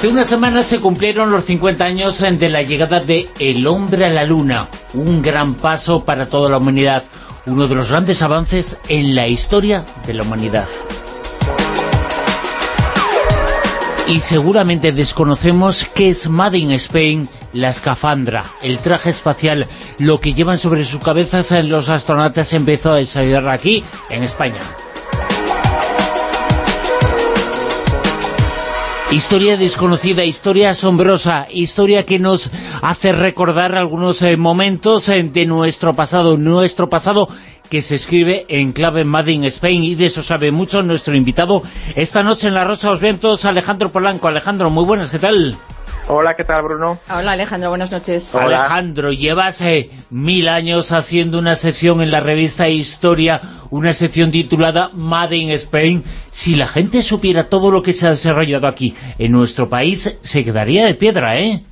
Hace unas semanas se cumplieron los 50 años de la llegada de El Hombre a la Luna, un gran paso para toda la humanidad, uno de los grandes avances en la historia de la humanidad. Y seguramente desconocemos qué es Made in Spain, la escafandra, el traje espacial, lo que llevan sobre sus cabezas los astronautas empezó a desarrollar aquí, en España. Historia desconocida, historia asombrosa, historia que nos hace recordar algunos eh, momentos eh, de nuestro pasado, nuestro pasado que se escribe en clave Made in Spain y de eso sabe mucho nuestro invitado esta noche en La Rosa de los Vientos, Alejandro Polanco. Alejandro, muy buenas, ¿qué tal? Hola, ¿qué tal, Bruno? Hola, Alejandro, buenas noches. Alejandro, llevas eh, mil años haciendo una sección en la revista Historia, una sección titulada Made in Spain. Si la gente supiera todo lo que se ha desarrollado aquí en nuestro país, se quedaría de piedra, ¿eh?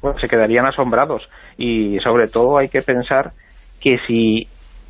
Bueno, se quedarían asombrados. Y sobre todo hay que pensar que si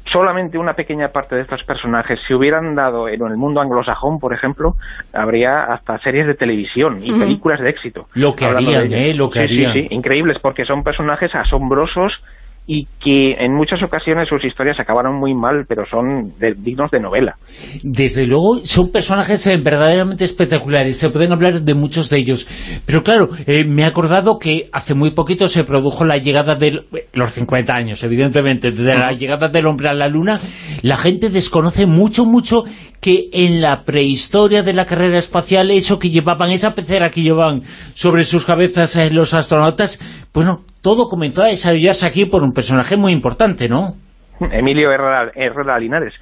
solamente una pequeña parte de estos personajes se hubieran dado en el mundo anglosajón, por ejemplo, habría hasta series de televisión y películas de éxito. Lo que harían, ¿eh? Lo que harían. Sí, sí, increíbles, porque son personajes asombrosos y que en muchas ocasiones sus historias acabaron muy mal, pero son dignos de novela. Desde luego, son personajes eh, verdaderamente espectaculares, se pueden hablar de muchos de ellos. Pero claro, eh, me he acordado que hace muy poquito se produjo la llegada de los 50 años, evidentemente, de la llegada del hombre a la luna, la gente desconoce mucho, mucho que en la prehistoria de la carrera espacial, eso que llevaban, esa pecera que llevaban sobre sus cabezas eh, los astronautas, bueno, todo comenzó a desarrollarse aquí por un personaje muy importante, ¿no? Emilio Herrera, Linares.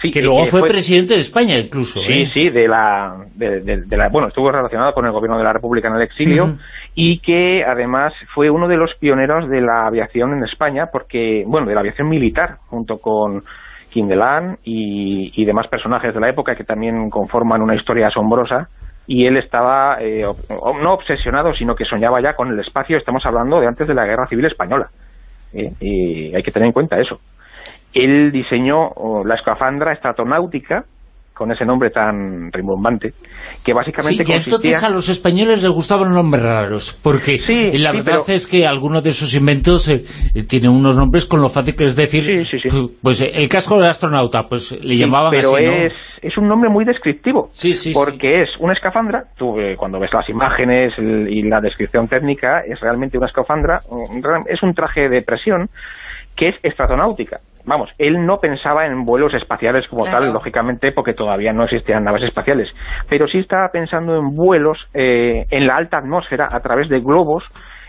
Sí, que luego fue, presidente de España incluso. Sí, ¿eh? sí, de la, de, la, bueno, estuvo relacionado con el gobierno de la República en el exilio y que además fue uno de los pioneros de la aviación en España, porque, bueno, de la aviación militar, junto con Kindelan y, y demás personajes de la época que también conforman una historia asombrosa y él estaba eh, no obsesionado, sino que soñaba ya con el espacio, estamos hablando de antes de la Guerra Civil Española, eh, y hay que tener en cuenta eso. Él diseñó la escafandra estratonáutica, con ese nombre tan rimbombante, que básicamente sí, entonces a los españoles les gustaban nombres raros, porque la verdad es que algunos de esos inventos eh, tienen unos nombres con lo fácil que es decir, pues, pues el casco del astronauta, pues le llamaban pero así, es, es un nombre muy descriptivo, porque es una escafandra, tú eh, cuando ves las imágenes y la descripción técnica, es realmente una escafandra, es un traje de presión que es estratonáutica vamos, él no pensaba en vuelos espaciales como tal, lógicamente, porque todavía no existían naves espaciales, pero sí estaba pensando en vuelos eh, en la alta atmósfera a través de globos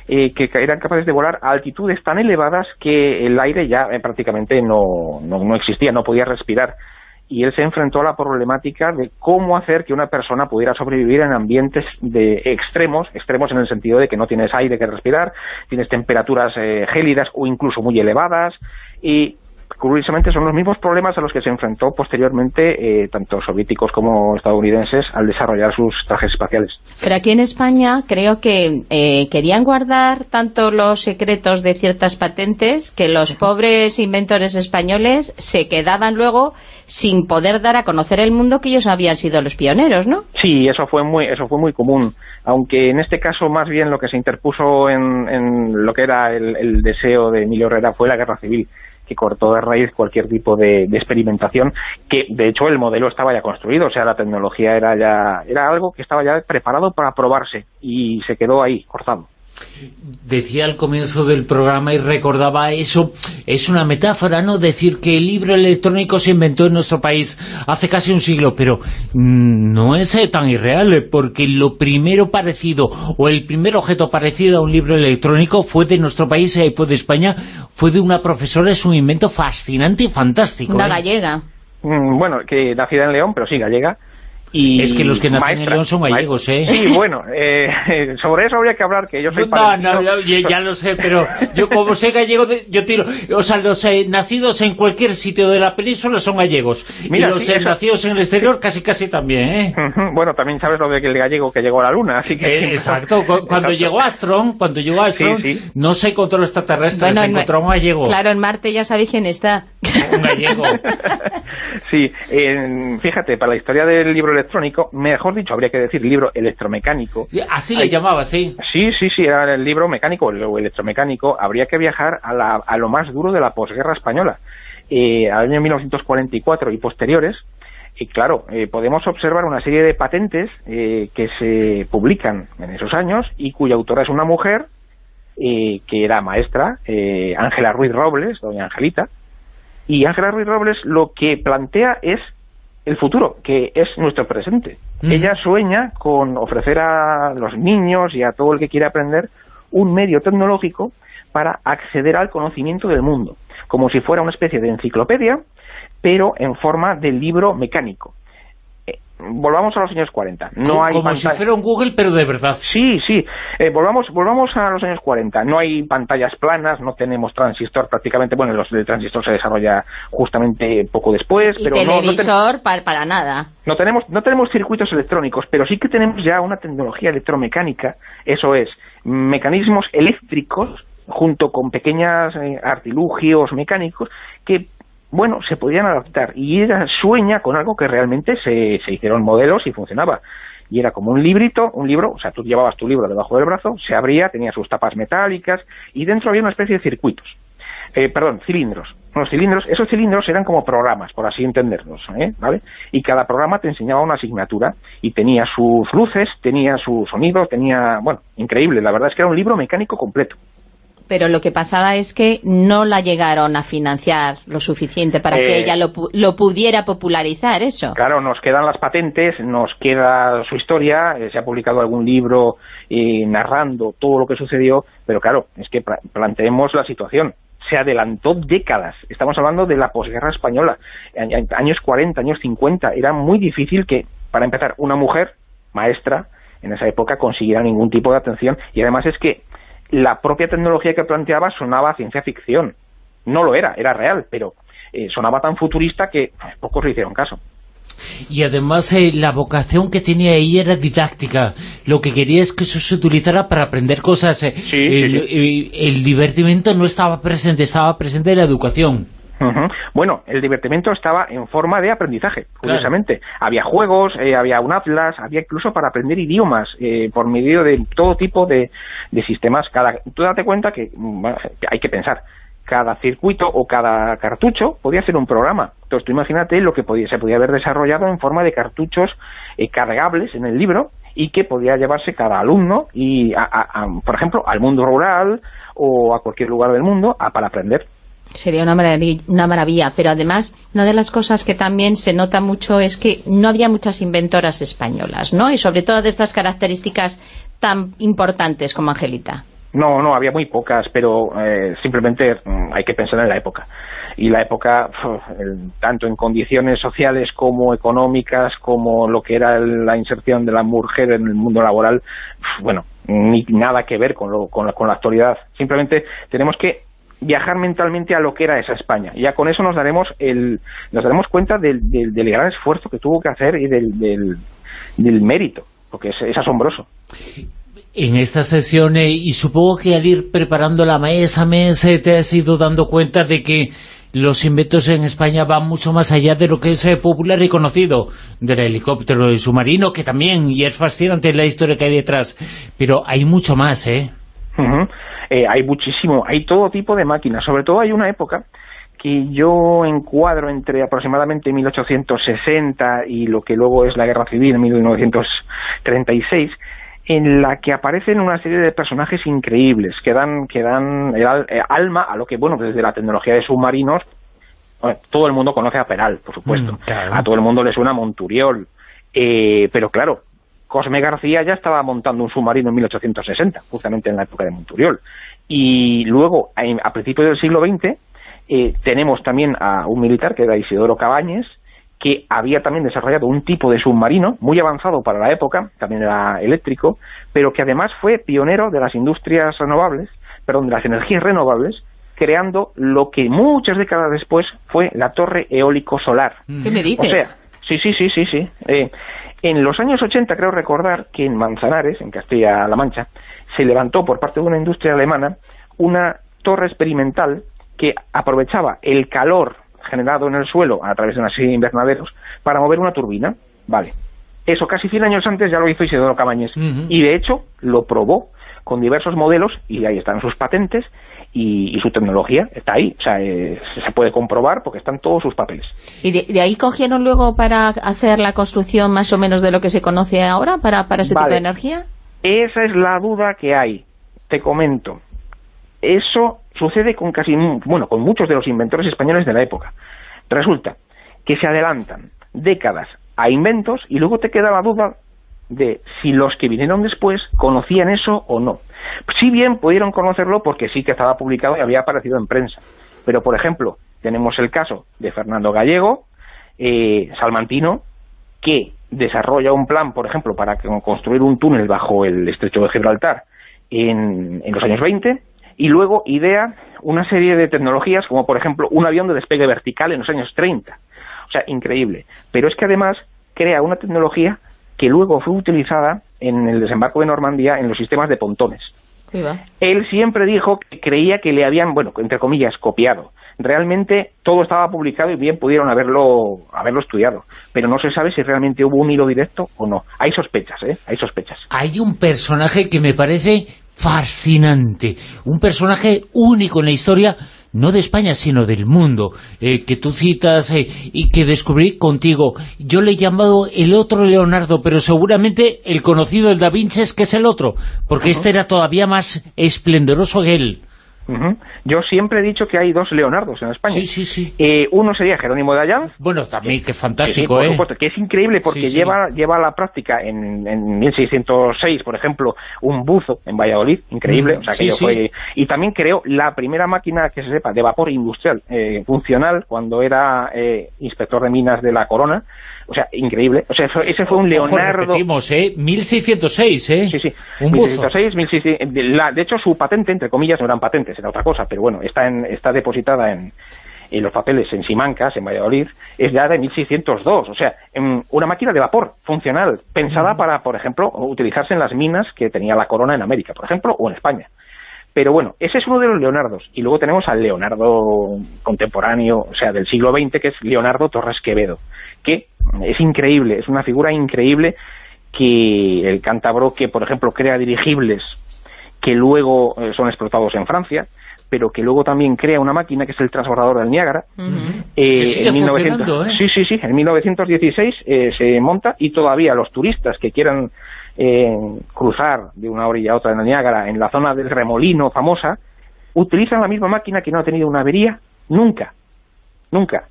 eh, que eran capaces de volar a altitudes tan elevadas que el aire ya eh, prácticamente no, no, no existía, no podía respirar. Y él se enfrentó a la problemática de cómo hacer que una persona pudiera sobrevivir en ambientes de extremos, extremos en el sentido de que no tienes aire que respirar, tienes temperaturas gélidas o incluso muy elevadas, y curiosamente son los mismos problemas a los que se enfrentó posteriormente eh, tanto soviéticos como estadounidenses al desarrollar sus trajes espaciales. Pero aquí en España creo que eh, querían guardar tanto los secretos de ciertas patentes que los pobres inventores españoles se quedaban luego sin poder dar a conocer el mundo que ellos habían sido los pioneros, ¿no? Sí, eso fue muy, eso fue muy común, aunque en este caso más bien lo que se interpuso en, lo que era el, el deseo de Emilio Herrera fue la guerra civil que cortó de raíz cualquier tipo de, experimentación, que de hecho el modelo estaba ya construido, o sea, la tecnología era ya era algo que estaba ya preparado para probarse y se quedó ahí, cortado. Decía al comienzo del programa y recordaba eso, es una metáfora, ¿no? Decir que el libro electrónico se inventó en nuestro país hace casi un siglo, pero mm, no es eh, tan irreal, eh, porque lo primero parecido, o el primer objeto parecido a un libro electrónico fue de nuestro país, eh, fue de España, fue de una profesora, es un invento fascinante y fantástico. Una gallega. Mm, bueno, que nacida en León, pero sí gallega, es que los que nacen en León son gallegos, ¿eh? Sí, bueno, eh, sobre eso habría que hablar, que yo soy No, no, ya, lo sé, pero yo como sé gallego, yo tiro... O sea, los eh, nacidos en cualquier sitio de la península son gallegos. y los eh, nacidos en el exterior casi casi también, ¿eh? Bueno, también sabes lo de que el gallego que llegó a la luna, así que... exacto, cuando llegó Astron, cuando llegó Astron, no se encontró extraterrestre, se encontró un gallego. Claro, en Marte ya sabéis quién está. Un gallego. sí, fíjate, para la historia del libro electrónico, mejor dicho, habría que decir libro electromecánico. así le llamaba, sí. Sí, sí, sí, era el libro mecánico o electromecánico. Habría que viajar a, a lo más duro de la posguerra española, eh, al año 1944 y posteriores, y claro, eh, podemos observar una serie de patentes eh, que se publican en esos años y cuya autora es una mujer eh, que era maestra, Ángela Ruiz Robles, doña Angelita, y Ángela Ruiz Robles lo que plantea es el futuro, que es nuestro presente. Ella sueña con ofrecer a los niños y a todo el que quiera aprender un medio tecnológico para acceder al conocimiento del mundo, como si fuera una especie de enciclopedia pero en forma de libro mecánico. Volvamos a los años 40. No hay Como si fuera un Google, pero de verdad. Sí, sí. Eh, volvamos, volvamos a los años 40. No hay pantallas planas, no tenemos transistor prácticamente. Bueno, los de transistor se desarrolla justamente poco después. pero televisor para, para nada. No tenemos, no tenemos circuitos electrónicos, pero sí que tenemos ya una tecnología electromecánica, eso es, mecanismos eléctricos junto con pequeños eh, artilugios mecánicos que bueno, se podían adaptar y ella sueña con algo que realmente se, se hicieron modelos y funcionaba. Y era como un librito, un libro, o sea, tú llevabas tu libro debajo del brazo, se abría, tenía sus tapas metálicas y dentro había una especie de circuitos. Eh, perdón, cilindros. Los cilindros, esos cilindros eran como programas, por así entenderlos, ¿eh? ¿vale? Y cada programa te enseñaba una asignatura y tenía sus luces, tenía sus sonidos, tenía, bueno, increíble, la verdad es que era un libro mecánico completo pero lo que pasaba es que no la llegaron a financiar lo suficiente para que eh, ella lo, pudiera popularizar, eso. Claro, nos quedan las patentes, nos queda su historia, eh, se ha publicado algún libro eh, narrando todo lo que sucedió, pero claro, es que planteemos la situación. Se adelantó décadas, estamos hablando de la posguerra española, años 40, años 50, era muy difícil que, para empezar, una mujer maestra en esa época consiguiera ningún tipo de atención y además es que la propia tecnología que planteaba sonaba ciencia ficción. No lo era, era real, pero eh, sonaba tan futurista que pocos le hicieron caso. Y además eh, la vocación que tenía ella era didáctica. Lo que quería es que eso se utilizara para aprender cosas. Eh, el, divertimento no estaba presente, estaba presente la educación. Bueno, el divertimento estaba en forma de aprendizaje, curiosamente. Había juegos, eh, había un atlas, había incluso para aprender idiomas eh, por medio de todo tipo de, sistemas. Cada, tú date cuenta que hay que pensar, cada circuito o cada cartucho podía ser un programa. Entonces tú imagínate lo que podía, se podía haber desarrollado en forma de cartuchos eh, cargables en el libro y que podía llevarse cada alumno, y por ejemplo, al mundo rural o a cualquier lugar del mundo a, para aprender. Sería una maravilla, pero además una de las cosas que también se nota mucho es que no había muchas inventoras españolas, ¿no? Y sobre todo de estas características tan importantes como Angelita. No, no, había muy pocas, pero eh, simplemente mm, hay que pensar en la época. Y la época, tanto en condiciones sociales como económicas, como lo que era la inserción de la mujer en el mundo laboral, bueno, ni nada que ver con, lo, con la actualidad. Simplemente tenemos que viajar mentalmente a lo que era esa España. Ya con eso nos daremos el nos daremos cuenta del, del, gran esfuerzo que tuvo que hacer y del, del, mérito, porque es, asombroso. En esta sesión, eh, y supongo que al ir preparando la mesa, mesa, te has ido dando cuenta de que los inventos en España van mucho más allá de lo que es eh, popular y conocido, del helicóptero y submarino, que también, y es fascinante la historia que hay detrás, pero hay mucho más, ¿eh? Eh, hay muchísimo, hay todo tipo de máquinas, sobre todo hay una época que yo encuadro entre aproximadamente 1860 y lo que luego es la Guerra Civil, en 1936, en la que aparecen una serie de personajes increíbles, que dan, que dan eh, alma a lo que, bueno, desde la tecnología de submarinos, todo el mundo conoce a Peral, por supuesto, mm, a todo el mundo le suena Monturiol, eh, pero claro, Cosme García ya estaba montando un submarino en 1860, justamente en la época de Monturiol. Y luego, a principios del siglo XX, eh, tenemos también a un militar, que era Isidoro Cabañes, que había también desarrollado un tipo de submarino muy avanzado para la época, también era eléctrico, pero que además fue pionero de las industrias renovables, perdón, de las energías renovables, creando lo que muchas décadas después fue la torre eólico-solar. ¿Qué me dices? O sea, sí, sí, sí, sí, sí. Eh, en los años 80 creo recordar que en Manzanares, en Castilla-La Mancha, se levantó por parte de una industria alemana una torre experimental que aprovechaba el calor generado en el suelo a través de una serie de invernaderos para mover una turbina. Vale. Eso casi 100 años antes ya lo hizo Isidoro Cabañes. Y de hecho lo probó con diversos modelos y ahí están sus patentes y, su tecnología está ahí, o sea, eh, se puede comprobar porque están todos sus papeles. ¿Y de, ahí cogieron luego para hacer la construcción más o menos de lo que se conoce ahora para, para ese tipo de energía? Esa es la duda que hay, te comento. Eso sucede con casi, bueno, con muchos de los inventores españoles de la época. Resulta que se adelantan décadas a inventos y luego te queda la duda de si los que vinieron después conocían eso o no. Si bien pudieron conocerlo porque sí que estaba publicado y había aparecido en prensa. Pero, por ejemplo, tenemos el caso de Fernando Gallego, eh, salmantino, que desarrolla un plan, por ejemplo, para construir un túnel bajo el estrecho de Gibraltar en, en los años 20, y luego idea una serie de tecnologías, como por ejemplo un avión de despegue vertical en los años 30. O sea, increíble. Pero es que además crea una tecnología que luego fue utilizada en el desembarco de Normandía en los sistemas de pontones. Él siempre dijo que creía que le habían, bueno, entre comillas, copiado. Realmente todo estaba publicado y bien pudieron haberlo, haberlo estudiado, pero no se sabe si realmente hubo un hilo directo o no. Hay sospechas, ¿eh? Hay sospechas. Hay un personaje que me parece fascinante, un personaje único en la historia no de España, sino del mundo, eh, que tú citas eh, y que descubrí contigo. Yo le he llamado el otro Leonardo, pero seguramente el conocido, el Da Vinci, es que es el otro, porque este era todavía más esplendoroso que él. Yo siempre he dicho que hay dos Leonardos en España. Sí, sí, sí. Eh, uno sería Jerónimo de Ayán. Bueno, también, que fantástico, ¿eh? que es increíble porque lleva lleva a la práctica en, en 1606, por ejemplo, un buzo en Valladolid, increíble. o sea, que fue... Y también creó la primera máquina, que se sepa, de vapor industrial eh, funcional cuando era eh, inspector de minas de la Corona, o sea, increíble. O sea, ese fue un Leonardo... repetimos, ¿eh? 1606, ¿eh? Sí, sí. Un 1606, 1606. La, de hecho, su patente, entre comillas, no eran patentes, era otra cosa, pero bueno, está, en, está depositada en, en los papeles en Simancas, en Valladolid, es ya de 1602. O sea, una máquina de vapor funcional, pensada para, por ejemplo, utilizarse en las minas que tenía la corona en América, por ejemplo, o en España. Pero bueno, ese es uno de los Leonardos. Y luego tenemos al Leonardo contemporáneo, o sea, del siglo XX, que es Leonardo Torres Quevedo, que es increíble, es una figura increíble que el cántabro que, por ejemplo, crea dirigibles que luego eh, son explotados en Francia, pero que luego también crea una máquina que es el transbordador del Niágara. Eh, en 1900, ¿eh? Sí, sí, sí, en 1916 se monta y todavía los turistas que quieran cruzar de una orilla a otra en el Niágara, en la zona del remolino famosa, utilizan la misma máquina que no ha tenido una avería nunca, nunca.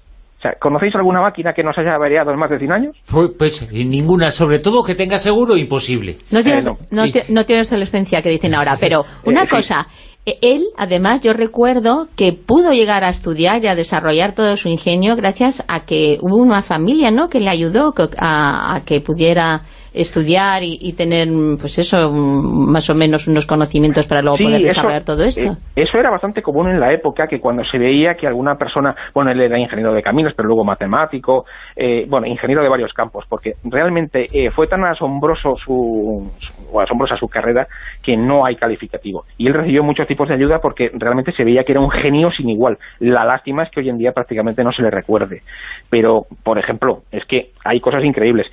¿Conocéis alguna máquina que nos haya variado en más de 100 años? Pues, pues ninguna, sobre todo que tenga seguro, imposible. No tienes, eh, no. que dicen ahora, pero una cosa, e, él, además, yo recuerdo que pudo llegar a estudiar y a desarrollar todo su ingenio gracias a que hubo una familia, ¿no?, que le ayudó a que pudiera estudiar y, tener, pues eso, más o menos unos conocimientos para luego poder desarrollar todo esto. Eh, eso era bastante común en la época, que cuando se veía que alguna persona, bueno, él era ingeniero de caminos, pero luego matemático, eh, bueno, ingeniero de varios campos, porque realmente eh, fue tan asombroso su, asombrosa su carrera que no hay calificativo. Y él recibió muchos tipos de ayuda porque realmente se veía que era un genio sin igual. La lástima es que hoy en día prácticamente no se le recuerde. Pero, por ejemplo, es que hay cosas increíbles.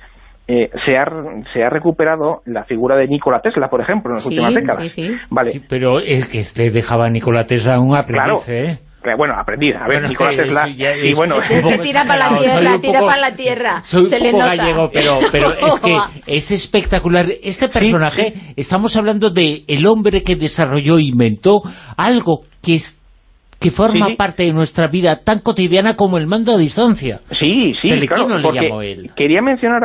Eh, se, ha, se ha recuperado la figura de Nikola Tesla, por ejemplo, en las últimas décadas. Sí, sí. Vale. pero es que este dejaba a Nikola Tesla un aprendiz, ¿eh? bueno, aprendí, a ver, Nikola Tesla, y bueno... tira para la tierra, tira para la tierra, soy se un le poco gallego, pero, pero es que es espectacular. Este personaje, estamos hablando de el hombre que desarrolló, inventó algo que es que forma parte de nuestra vida tan cotidiana como el mando a distancia. Sí, sí, claro, quería mencionar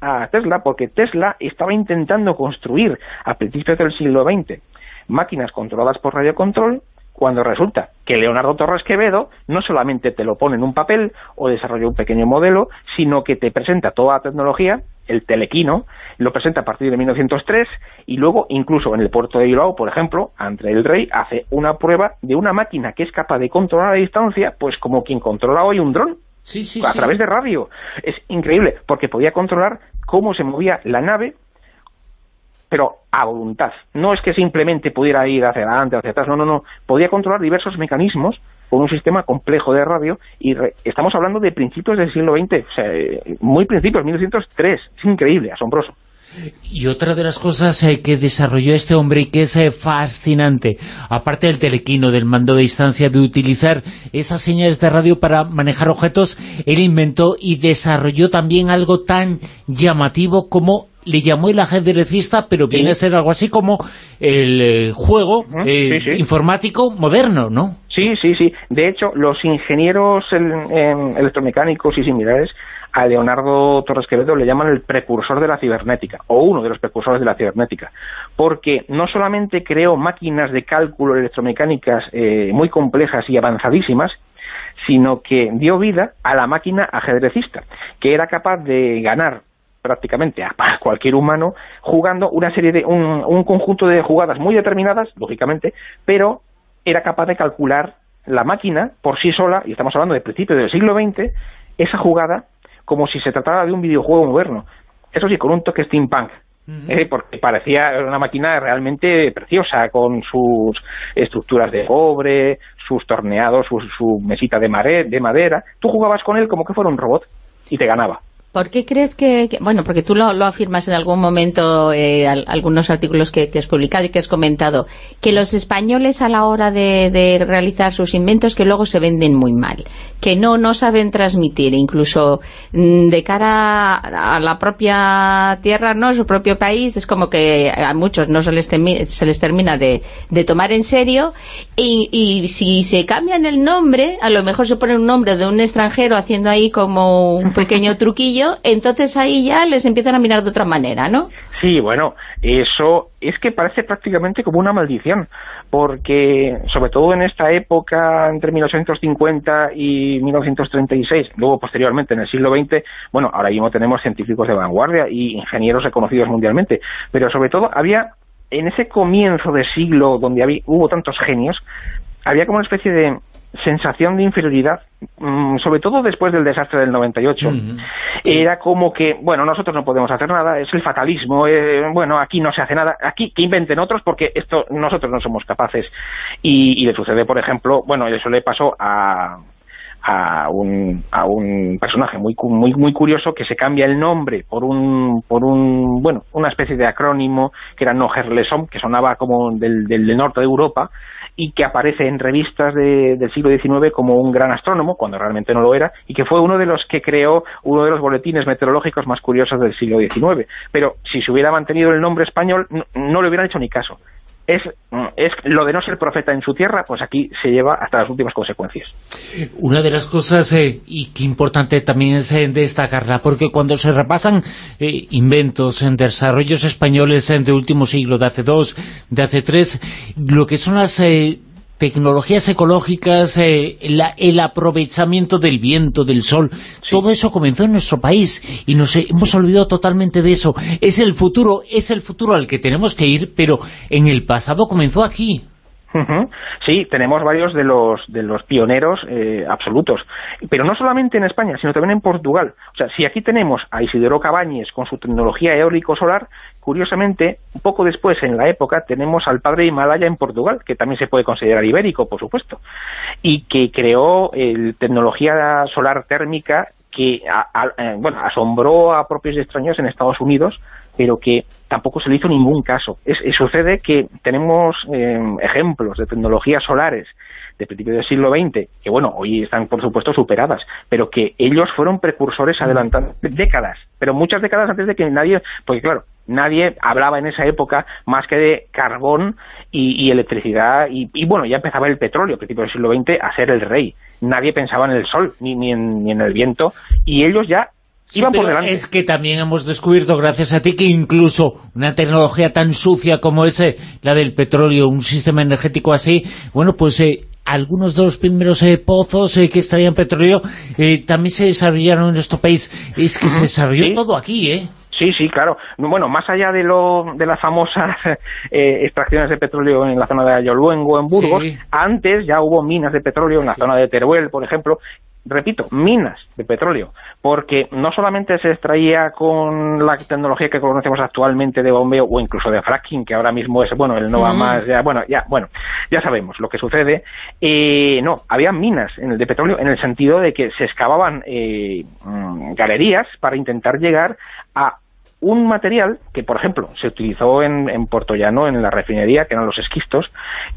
a, Tesla porque Tesla estaba intentando construir a principios del siglo XX máquinas controladas por radiocontrol cuando resulta que Leonardo Torres Quevedo no solamente te lo pone en un papel o desarrolla un pequeño modelo, sino que te presenta toda la tecnología, el telequino, lo presenta a partir de 1903 y luego incluso en el puerto de Bilbao, por ejemplo, André el Rey hace una prueba de una máquina que es capaz de controlar a distancia, pues como quien controla hoy un dron, a través de radio. Es increíble, porque podía controlar cómo se movía la nave pero a voluntad. No es que simplemente pudiera ir hacia adelante, hacia atrás, no, no, no. Podía controlar diversos mecanismos con un sistema complejo de radio y estamos hablando de principios del siglo XX, o sea, muy principios, 1903, es increíble, asombroso. Y otra de las cosas eh, que desarrolló este hombre y que es eh, fascinante, aparte del telequino, del mando de distancia, de utilizar esas señales de radio para manejar objetos, él inventó y desarrolló también algo tan llamativo como le llamó el ajedrecista, pero viene a ser algo así como el eh, juego informático moderno, ¿no? Sí, sí, sí. De hecho, los ingenieros electromecánicos y similares a Leonardo Torres Quevedo le llaman el precursor de la cibernética, o uno de los precursores de la cibernética, porque no solamente creó máquinas de cálculo electromecánicas eh, muy complejas y avanzadísimas, sino que dio vida a la máquina ajedrecista, que era capaz de ganar prácticamente a cualquier humano jugando una serie de un, un conjunto de jugadas muy determinadas, lógicamente, pero era capaz de calcular la máquina por sí sola, y estamos hablando de principios del siglo XX, esa jugada como si se tratara de un videojuego moderno. Eso sí, con un toque steampunk, eh, porque parecía una máquina realmente preciosa, con sus estructuras de cobre, sus torneados, su, mesita de, de madera. Tú jugabas con él como que fuera un robot y te ganaba. ¿Por qué crees que, bueno, porque tú lo, afirmas en algún momento, eh, algunos artículos que, has publicado y que has comentado, que los españoles a la hora de, realizar sus inventos que luego se venden muy mal, que no, no saben transmitir, incluso mm, de cara a la propia tierra, no su propio país, es como que a muchos no se les, se les termina de, tomar en serio y, y si se cambian el nombre, a lo mejor se pone un nombre de un extranjero haciendo ahí como un pequeño truquillo entonces ahí ya les empiezan a mirar de otra manera, ¿no? Sí, bueno, eso es que parece prácticamente como una maldición, porque sobre todo en esta época, entre 1850 y 1936, luego posteriormente en el siglo XX, bueno, ahora mismo tenemos científicos de vanguardia y ingenieros reconocidos mundialmente, pero sobre todo había, en ese comienzo de siglo donde había, hubo tantos genios, había como una especie de sensación de inferioridad, mm, sobre todo después del desastre del 98. Era como que, bueno, nosotros no podemos hacer nada, es el fatalismo, eh, bueno, aquí no se hace nada, aquí que inventen otros porque esto nosotros no somos capaces. Y, le sucede, por ejemplo, bueno, eso le pasó a, a un, a un personaje muy, muy, muy curioso que se cambia el nombre por un, por un, bueno, una especie de acrónimo que era Nogerlesom, que sonaba como del, del norte de Europa, y que aparece en revistas del siglo XIX como un gran astrónomo, cuando realmente no lo era, y que fue uno de los que creó uno de los boletines meteorológicos más curiosos del siglo XIX. Pero si se hubiera mantenido el nombre español, no, le hubieran hecho ni caso. Es, es, lo de no ser profeta en su tierra, pues aquí se lleva hasta las últimas consecuencias. Una de las cosas, eh, y que importante también es eh, destacarla, porque cuando se repasan eh, inventos, en desarrollos españoles de último siglo, de hace dos, de hace tres, lo que son las tecnologías ecológicas, eh, el aprovechamiento del viento, del sol, todo eso comenzó en nuestro país y nos hemos olvidado totalmente de eso. Es el futuro, es el futuro al que tenemos que ir, pero en el pasado comenzó aquí. Sí, tenemos varios de los, de los pioneros eh, absolutos, pero no solamente en España, sino también en Portugal. O sea, si aquí tenemos a Isidoro Cabañes con su tecnología eólico-solar, curiosamente, un poco después, en la época, tenemos al padre Himalaya en Portugal, que también se puede considerar ibérico, por supuesto, y que creó el tecnología solar térmica que eh, bueno, asombró a propios extraños en Estados Unidos, pero que tampoco se le hizo ningún caso. Es, sucede que tenemos eh, ejemplos de tecnologías solares de principios del siglo XX, que bueno, hoy están por supuesto superadas, pero que ellos fueron precursores adelantando décadas, pero muchas décadas antes de que nadie, porque claro, nadie hablaba en esa época más que de carbón y, electricidad, y, bueno, ya empezaba el petróleo a principios del siglo XX a ser el rey. Nadie pensaba en el sol, ni, ni, en, ni en el viento, y ellos ya Iban por delante. Es que también hemos descubierto, gracias a ti, que incluso una tecnología tan sucia como ese, la del petróleo, un sistema energético así, bueno, pues eh, algunos de los primeros eh, pozos eh, que extraían petróleo también se desarrollaron en nuestro país. Es que se desarrolló todo aquí, ¿eh? Sí, sí, claro. Bueno, más allá de, lo, de las famosas extracciones de petróleo en la zona de Ayoluengo, en Burgos, antes ya hubo minas de petróleo en la zona de Teruel, por ejemplo, repito, minas de petróleo, porque no solamente se extraía con la tecnología que conocemos actualmente de bombeo o incluso de fracking, que ahora mismo es, bueno, el no va más, ya, bueno, ya, bueno, ya sabemos lo que sucede, eh, no, había minas en el de petróleo en el sentido de que se excavaban eh, mm, galerías para intentar llegar a un material que, por ejemplo, se utilizó en, en Puerto Llano, en la refinería, que eran los esquistos,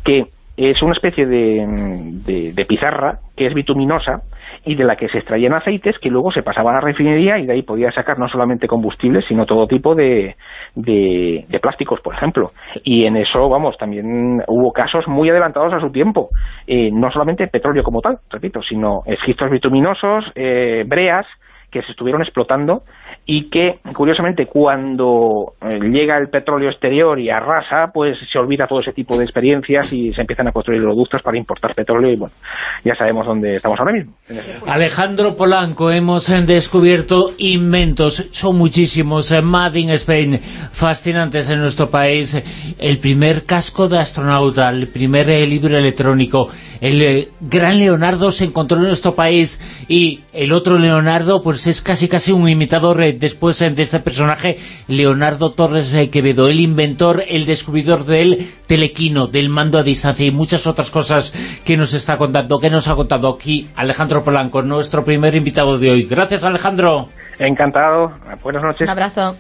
que es una especie de, de, pizarra que es bituminosa y de la que se extraían aceites que luego se pasaban a la refinería y de ahí podía sacar no solamente combustibles, sino todo tipo de, de, plásticos, por ejemplo. Y en eso, vamos, también hubo casos muy adelantados a su tiempo. Eh, no solamente petróleo como tal, repito, sino esquistos bituminosos, eh, breas, que se estuvieron explotando y que, curiosamente, cuando eh, llega el petróleo exterior y arrasa, pues se olvida todo ese tipo de experiencias y se empiezan a construir los ductos para importar petróleo y, bueno, ya sabemos dónde estamos ahora mismo. Alejandro Polanco, hemos eh, descubierto inventos, son muchísimos, eh, Made in Spain, fascinantes en nuestro país, el primer casco de astronauta, el primer libro electrónico, el gran Leonardo se encontró en nuestro país y el otro Leonardo pues es casi casi un imitador después de este personaje, Leonardo Torres eh, Quevedo, el inventor, el descubridor del telequino, del mando a distancia y muchas otras cosas que nos está contando, que nos ha contado aquí Alejandro Polanco, nuestro primer invitado de hoy. Gracias, Alejandro. Encantado. Buenas noches. Un abrazo.